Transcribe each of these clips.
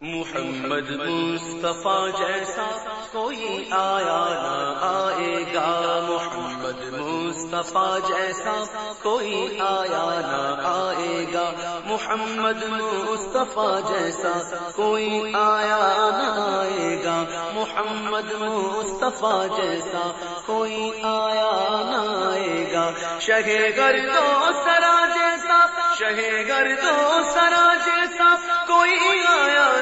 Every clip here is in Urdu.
محمد مصطفیٰ جیسا کوئی آیا نہ آئے گا۔ محمد مصطفیٰ جیسا کوئی آیا نہ آئے گا۔ محمد مصطفیٰ جیسا کوئی آیا نہ آئے گا۔ محمد مصطفیٰ جیسا کوئی آیا نہ آئے گا۔ شہ گر تو سرا جیسا شہ گر تو سرا جیسا کوئی آیا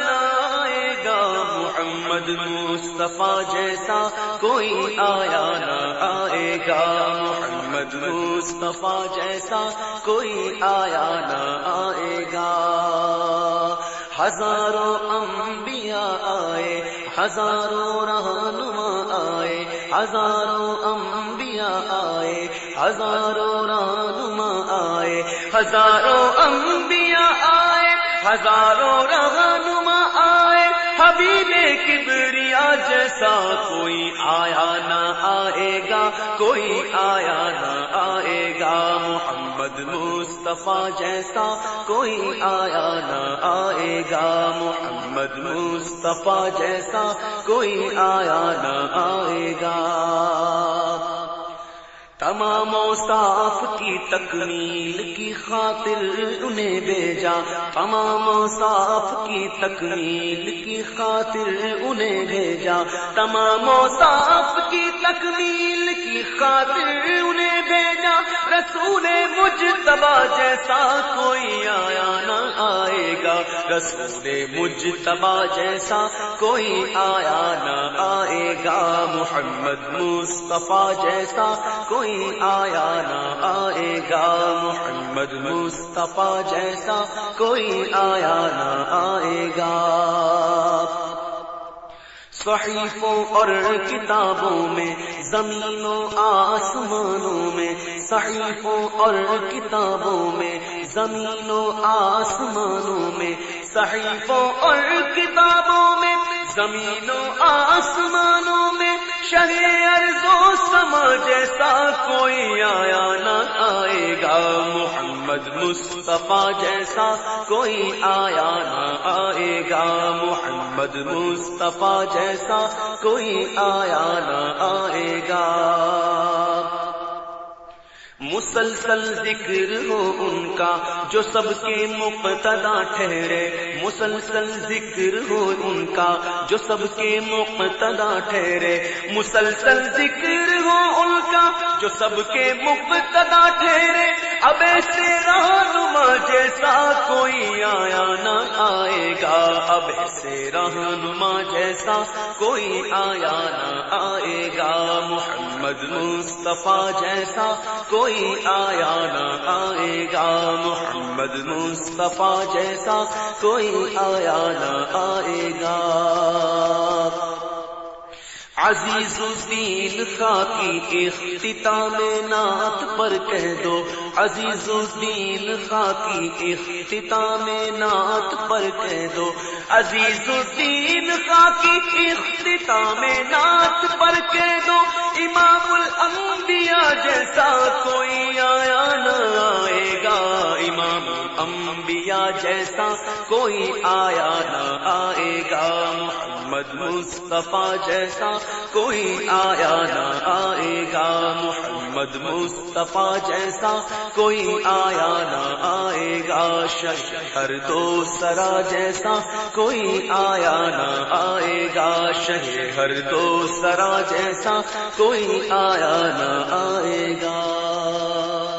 محمد مصطفیٰ جیسا کوئی آیا نہ آئے گا۔ محمد مصطفیٰ جیسا کوئی آیا نہ آئے گا۔ ہزاروں انبیاء آئے، ہزاروں رہنما آئے، ہزاروں انبیاء آئے، ہزاروں رہنما آئے، ہزاروں انبیاء ہزاروں رہنما آئے، حبیب کبریا جیسا کوئی آیا نہ آئے گا، کوئی آیا نہ آئے گا۔ محمد مصطفیٰ جیسا کوئی آیا نہ آئے گا۔ محمد مصطفیٰ جیسا کوئی آیا نہ آئے گا۔ تمام صاف کی تکمیل کی خاطر انہیں بھیجا۔ تمام صاف کی تکمیل کی خاطر انہیں بھیجا۔ تمام صاف کی تکمیل کی خاطر انہیں بھیجا۔ رسول مجھ جیسا کوئی رسول مجھ تبا جیسا کوئی آیا نہ آئے گا محمد مصطفیٰ جیسا کوئی آیا نہ آئے گا محمد مصطفیٰ جیسا کوئی آیا نہ آئے گا۔ صحیفوں اور کتابوں میں زمینوں، آسمانوں میں، صحیفوں اور کتابوں میں، زمینوں، آسمانوں میں، صحیفوں اور کتابوں میں، زمینوں، آسمانوں میں ارزو سما جیسا کوئی آیا نہ آئے گا۔ محمد مصطفیٰ جیسا کوئی آیا نہ آئے گا۔ محمد مصطفیٰ جیسا کوئی آیا نہ آئے گا۔ مسلسل ذکر ہو ان کا، جو سب کے مقتدا ٹھہرے۔ مسلسل ذکر ہو ان کا، جو سب کے مقتدا ٹھہرے۔ مسلسل ذکر ہو ان کا، جو سب کے مقتدا ٹھہرے۔ اب ایسے رہنما جیسا کوئی آیا نہ آئے گا۔ اب ایسے رہنما جیسا کوئی آیا نہ آئے گا۔ محمد مصطفیٰ جیسا کوئی آیا نہ آئے گا محمد مصطفیٰ جیسا کوئی آیا نہ آئے گا۔ عزیز الدین خاکی اختتام نعت پر کہہ دو۔ عزیز الدین خاکی اختتام نعت پر کہہ دو۔ عزیز الدین خاکی اختتام نعت پر کہہ دو۔ امام الانبیاء جیسا کوئی آیا نہ آئے گا۔ امام الانبیاء جیسا کوئی آیا نہ آئے گا۔ محمد مصطفیٰ جیسا کوئی آیا نہ آئے گا۔ محمد مصطفیٰ جیسا کوئی آیا نہ آئے گا۔ شہر دو سرا جیسا کوئی آیا نہ آئے گا۔ شہر دو سرا جیسا کوئی آیا نہ آئے گا۔